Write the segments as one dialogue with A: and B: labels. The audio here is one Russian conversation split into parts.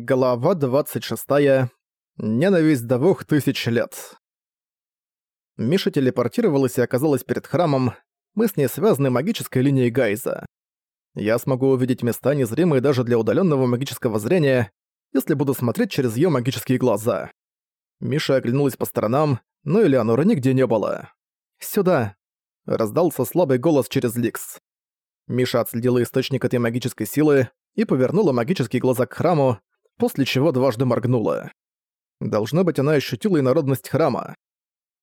A: Глава 26. Ненависть двух тысяч лет. Миша телепортировалась и оказалась перед храмом. Мы с ней связаны магической линией Гайза. Я смогу увидеть места, незримые даже для удаленного магического зрения, если буду смотреть через ее магические глаза. Миша оглянулась по сторонам, но Элеонора нигде не было. «Сюда!» — раздался слабый голос через Ликс. Миша отследила источник этой магической силы и повернула магические глаза к храму, после чего дважды моргнула. Должно быть, она ощутила инородность храма.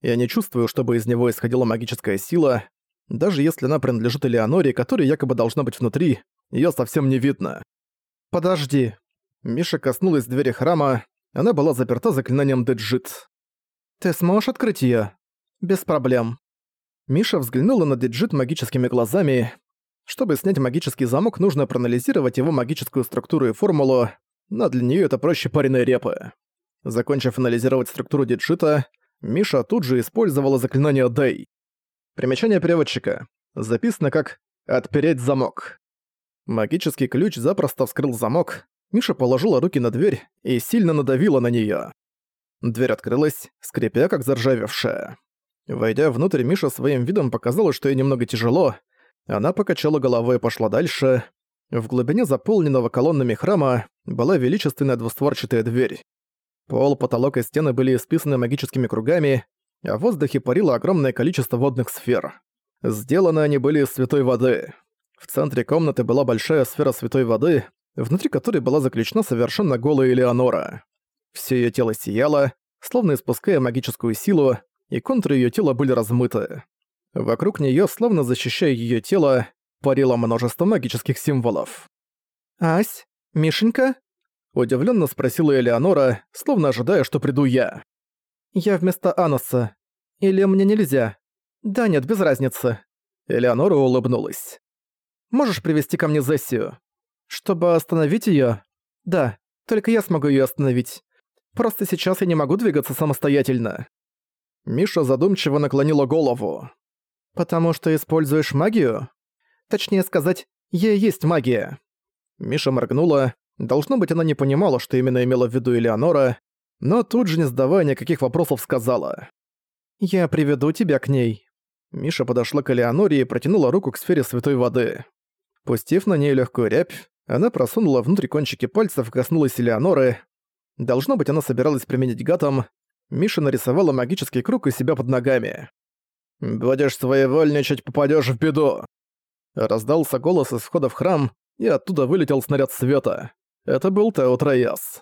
A: Я не чувствую, чтобы из него исходила магическая сила, даже если она принадлежит Элеоноре, которая якобы должна быть внутри, её совсем не видно. «Подожди». Миша коснулась двери храма, она была заперта заклинанием Деджит. «Ты сможешь открыть её?» «Без проблем». Миша взглянула на Деджит магическими глазами. Чтобы снять магический замок, нужно проанализировать его магическую структуру и формулу, но для нее это проще пареной репы. Закончив анализировать структуру диджита, Миша тут же использовала заклинание Дэй. Примечание переводчика. Записано как «отпереть замок». Магический ключ запросто вскрыл замок, Миша положила руки на дверь и сильно надавила на нее. Дверь открылась, скрипя как заржавевшая. Войдя внутрь, Миша своим видом показала, что ей немного тяжело. Она покачала головой и пошла дальше. В глубине заполненного колоннами храма была величественная двустворчатая дверь. Пол, потолок и стены были исписаны магическими кругами, а в воздухе парило огромное количество водных сфер. Сделаны они были из святой воды. В центре комнаты была большая сфера святой воды, внутри которой была заключена совершенно голая Элеонора. Всё её тело сияло, словно испуская магическую силу, и контуры её тела были размыты. Вокруг неё, словно защищая её тело, парило множество магических символов. «Ась, Мишенька?» Удивленно спросила Элеонора, словно ожидая, что приду я. «Я вместо Ануса. Или мне нельзя?» «Да нет, без разницы». Элеонора улыбнулась. «Можешь привести ко мне Зессию?» «Чтобы остановить ее? «Да, только я смогу ее остановить. Просто сейчас я не могу двигаться самостоятельно». Миша задумчиво наклонила голову. «Потому что используешь магию?» Точнее сказать, и есть магия». Миша моргнула. Должно быть, она не понимала, что именно имела в виду Элеонора, но тут же, не задавая никаких вопросов, сказала. «Я приведу тебя к ней». Миша подошла к Элеоноре и протянула руку к сфере святой воды. Пустив на ней легкую рябь, она просунула внутрь кончики пальцев и коснулась Элеоноры. Должно быть, она собиралась применить гатом. Миша нарисовала магический круг у себя под ногами. «Будешь своевольничать, попадёшь в беду!» Раздался голос из входа в храм, и оттуда вылетел снаряд света. Это был Тео Трояс.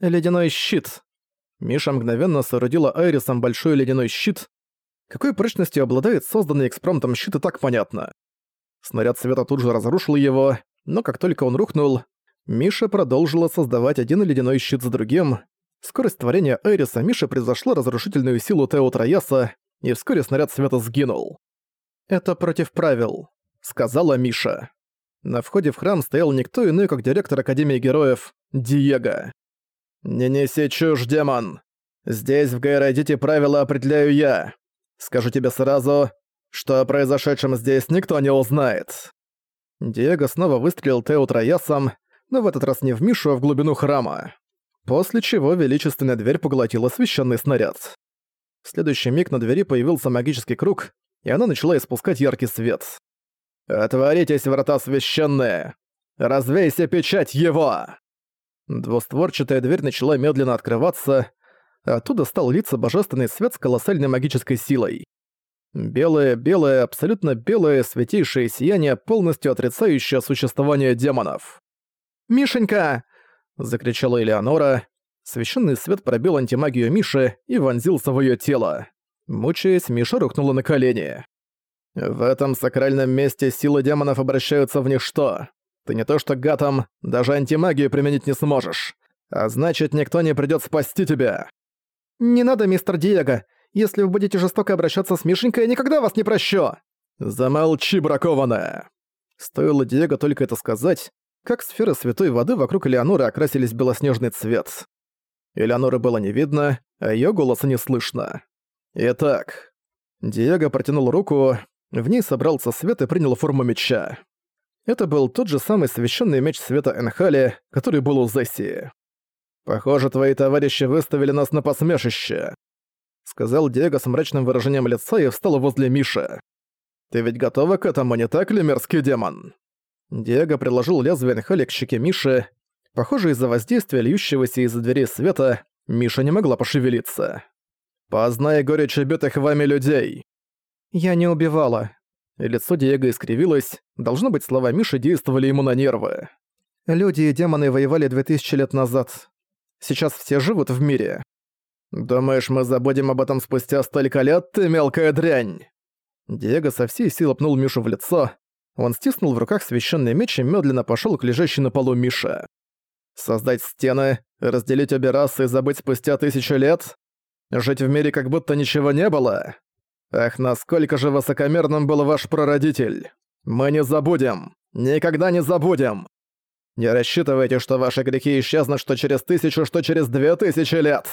A: «Ледяной щит». Миша мгновенно соорудила Айрисом большой ледяной щит. Какой прочностью обладает созданный экспромтом щит и так понятно. Снаряд света тут же разрушил его, но как только он рухнул, Миша продолжила создавать один ледяной щит за другим. Скорость творения Айриса Миша превзошла разрушительную силу Тео Трояса, и вскоре снаряд света сгинул. Это против правил сказала Миша. На входе в храм стоял никто иной, как директор Академии Героев, Диего. «Не неси чушь, демон! Здесь, в Гайрадите, правила определяю я. Скажу тебе сразу, что о произошедшем здесь никто не узнает». Диего снова выстрелил Тео Троясом, но в этот раз не в Мишу, а в глубину храма. После чего величественная дверь поглотила священный снаряд. В следующий миг на двери появился магический круг, и она начала испускать яркий свет. «Отворитесь, врата священные! Развейся печать его!» Двустворчатая дверь начала медленно открываться, оттуда стал литься божественный свет с колоссальной магической силой. Белое, белое, абсолютно белое, святейшее сияние, полностью отрицающее существование демонов. «Мишенька!» — закричала Элеонора. Священный свет пробил антимагию Миши и вонзился в ее тело. Мучаясь, Миша рухнула на колени. В этом сакральном месте силы демонов обращаются в ничто. Ты не то что гатом, даже антимагию применить не сможешь. А значит, никто не придёт спасти тебя. Не надо, мистер Диего. Если вы будете жестоко обращаться с Мишенькой, я никогда вас не прощу. Замолчи, бракованная. Стоило Диего только это сказать, как сферы святой воды вокруг Элеоноры окрасились в белоснежный цвет. Элеоноры было не видно, а её голоса не слышно. Итак, Диего протянул руку, в ней собрался свет и принял форму меча. Это был тот же самый священный меч света Энхали, который был у Зессии. Похоже, твои товарищи выставили нас на посмешище», — сказал Диего с мрачным выражением лица и встал возле Миши. «Ты ведь готова к этому, не так ли, мерзкий демон?» Диего приложил лезвие Нхали к щеке Миши. Похоже, из-за воздействия льющегося из-за дверей света, Миша не могла пошевелиться. «Познай горечь убитых вами людей!» «Я не убивала». Лицо Диего искривилось. Должно быть, слова Миши действовали ему на нервы. «Люди и демоны воевали 2000 лет назад. Сейчас все живут в мире. Думаешь, мы забудем об этом спустя столько лет, ты мелкая дрянь?» Диего со всей силы пнул Мишу в лицо. Он стиснул в руках священный меч и медленно пошел к лежащей на полу Мише. «Создать стены, разделить обе расы и забыть спустя тысячу лет? Жить в мире, как будто ничего не было? Ах, насколько же высокомерным был ваш прародитель! Мы не забудем! Никогда не забудем! Не рассчитывайте, что ваши грехи исчезнут что через тысячу, что через две тысячи лет!»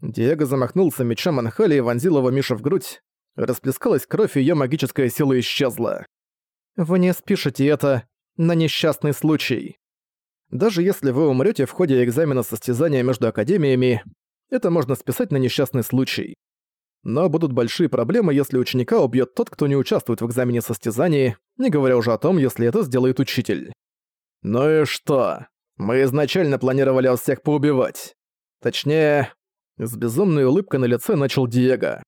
A: Диего замахнулся мечом Анхали и вонзил его Мише в грудь. Расплескалась кровь, и её магическая сила исчезла. «Вы не спишете это на несчастный случай. Даже если вы умрёте в ходе экзамена состязания между академиями, это можно списать на несчастный случай. Но будут большие проблемы, если ученика убьёт тот, кто не участвует в экзамене состязаний, не говоря уже о том, если это сделает учитель. «Ну и что? Мы изначально планировали вас всех поубивать. Точнее...» С безумной улыбкой на лице начал Диего.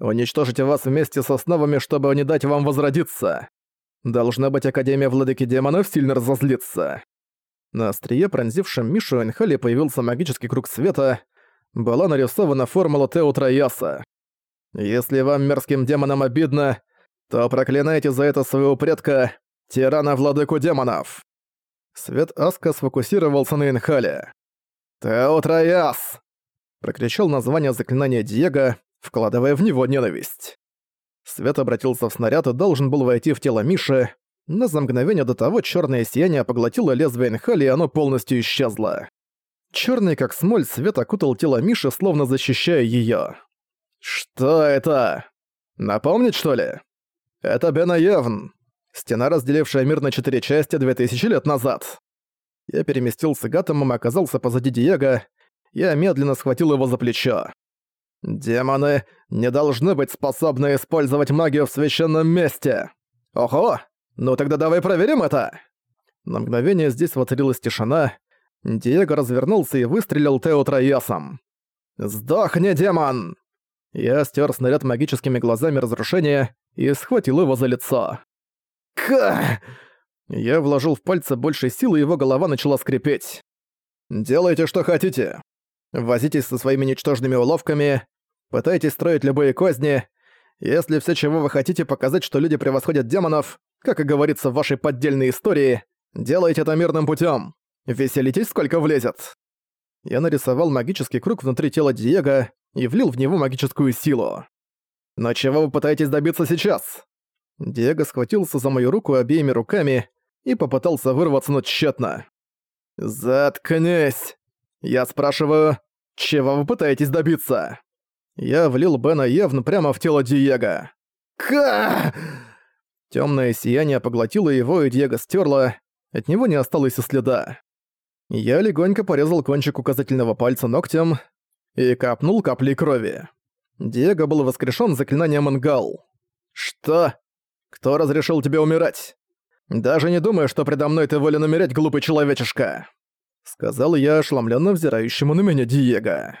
A: «Уничтожить вас вместе с основами, чтобы не дать вам возродиться. Должна быть, Академия Владыки Демонов сильно разозлится». На острие, пронзившем Мишу Энхали, появился магический круг света. Была нарисована формула Тео Трояса. «Если вам, мерзким демонам, обидно, то проклинайте за это своего предка, тирана-владыку демонов». Свет Аска сфокусировался на Инхале. «Теотрояс!» — прокричал название заклинания Диего, вкладывая в него ненависть. Свет обратился в снаряд и должен был войти в тело Миши, но за мгновение до того черное сияние поглотило лезвие Инхали, и оно полностью исчезло. Черный как смоль свет окутал тело Миши, словно защищая ее. «Что это? Напомнить, что ли?» «Это Бена Евн. Стена, разделившая мир на четыре части 2000 лет назад. Я переместился к атомам и оказался позади Диего. Я медленно схватил его за плечо. «Демоны не должны быть способны использовать магию в священном месте!» «Ого! Ну тогда давай проверим это!» На мгновение здесь воцарилась тишина. Диего развернулся и выстрелил Тео Троясом. «Сдохни, демон!» Я стер снаряд магическими глазами разрушения и схватил его за лицо. Ка! Я вложил в пальцы больше силы, и его голова начала скрипеть. «Делайте, что хотите. Возитесь со своими ничтожными уловками, пытайтесь строить любые козни. Если все, чего вы хотите, показать, что люди превосходят демонов, как и говорится в вашей поддельной истории, делайте это мирным путем. Веселитесь, сколько влезет». Я нарисовал магический круг внутри тела Диего и влил в него магическую силу. «Но чего вы пытаетесь добиться сейчас? Диего схватился за мою руку обеими руками и попытался вырваться, но тщетно. «Заткнись! Я спрашиваю, чего вы пытаетесь добиться?» Я влил Бена Евн прямо в тело Диего. «Ка!» Тёмное сияние поглотило его, и Диего стерло. От него не осталось и следа. Я легонько порезал кончик указательного пальца ногтем и капнул капли крови. Диего был воскрешен заклинанием Ингал. «Что? Кто разрешил тебе умирать? Даже не думаю, что предо мной ты волен умереть, глупый человечишка!» Сказал я ошеломленно взирающему на меня Диего.